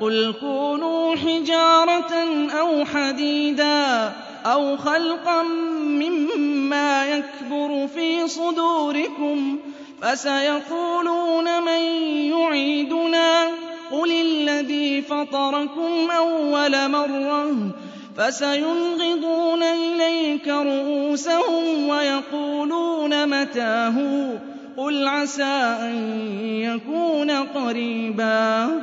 قل كونوا حجارة أو حديدا أو خلقا مما يكبر في صدوركم فسيقولون من يعيدنا قل الذي فطركم أول مرة فسينغضون إليك رؤوسهم ويقولون متاه قل عسى أن يكون قريباً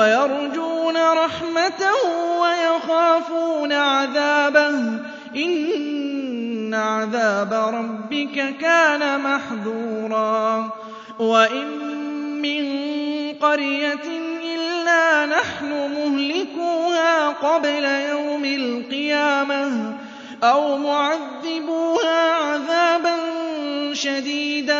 وَيَرْجُونَ رَحْمَتَهُ وَيَخَافُونَ عَذَابَهُ ۚ. إِنَّ عَذَابَ رَبِّكَ كَانَ مَحْذُورًا. وَإِن مِّن قَرْيَةٍ إِلَّا نَحْنُ مُهْلِكُوهَا قَبْلَ يَوْمِ الْقِيَامَةِ أَوْ مُعَذِّبُوهَا عَذَابًا شَدِيدًا.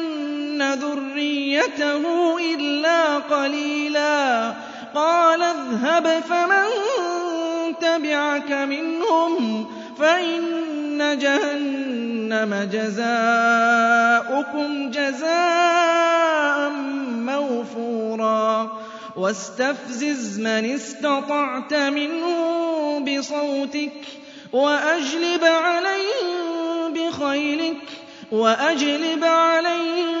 ذريته إلا قليلا. قال اذهب فمن تبعك منهم فإن جهنم جزاؤكم جزاء موفورا. واستفزز من استطعت منهم بصوتك وأجلب عليهم بخيلك وأجلب عليهم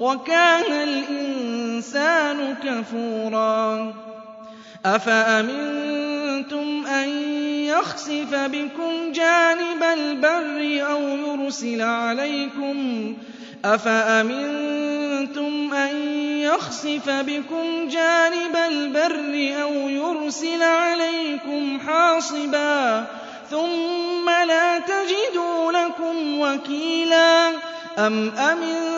وكان الإنسان كفورا. أفأمنتم أن يخسف بكم جانب البر أو يرسل عليكم؟ أفأمنتم أن يخسف بكم جانب البر أو يرسل عليكم حاصبا؟ ثم لا تجدوا لكم وكيلا. أم أمنتم